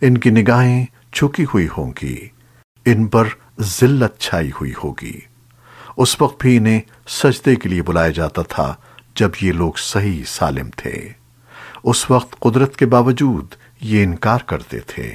ان کی نگاہیں چھکی ہوئی ہوں گی، ان پر ذلت چھائی ہوئی ہوگی۔ اس وقت بھی انہیں سجدے کے لیے بلایا جاتا تھا جب یہ لوگ صحیح سالم تھے۔ اس وقت قدرت کے باوجود یہ انکار کرتے تھے۔